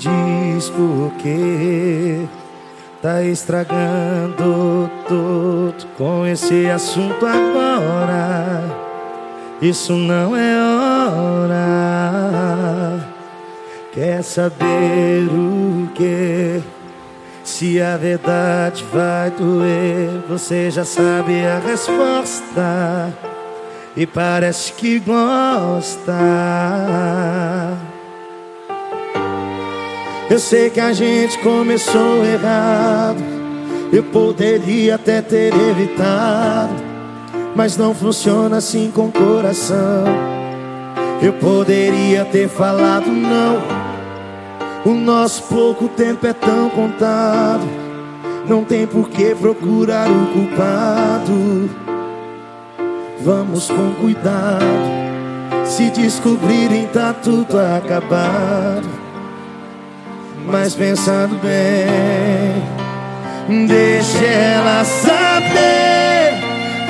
Diz por que tá estragando tudo com esse assunto agora. Isso não é hora. Quer saber o que? Se a verdade vai doer, você já sabe a resposta e parece que gosta. Eu sei que a gente começou errado. Eu poderia até ter evitado, mas não funciona assim com o coração. Eu poderia ter falado não. O nosso pouco tempo é tão contado. Não tem por que procurar o culpado. Vamos com cuidado. Se descobrirem, tá tudo acabado. Mas pensando bem, deixa ela saber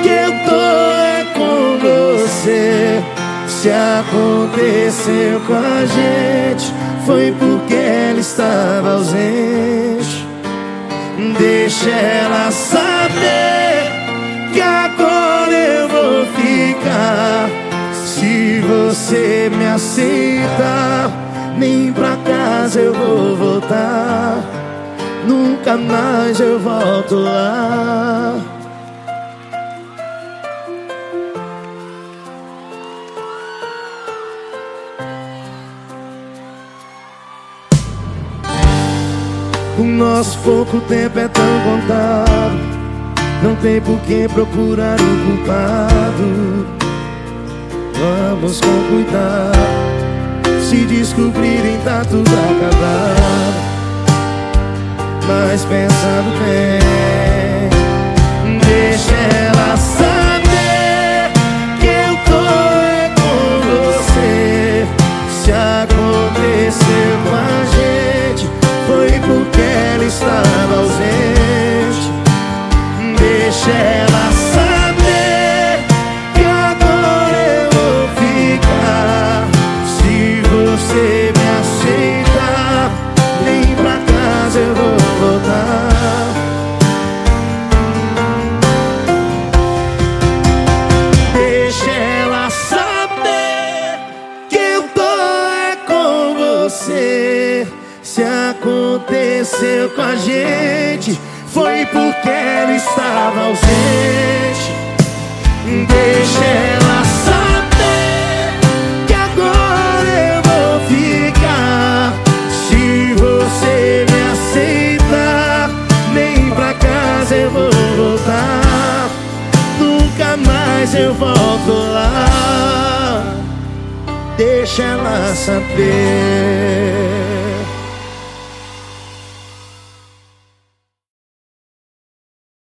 que eu tô é com você. Se aconteceu com a gente, foi porque ela estava ausente. Deixa ela saber que agora eu vou ficar. Se você me aceita nem pra casa eu vou voltar. Nunca mais eu volto lá. O nosso pouco tempo é tão contado. Não tem por que procurar o culpado. Vamos com cuidado. Se descobrirem tá tudo acabado Mas pensando bem aconteceu com a gente, foi porque ela estava ausente. Deixa ela saber que agora eu vou ficar. Se você me aceita, nem pra casa eu vou voltar. Nunca mais eu volto lá. Deixa ela saber.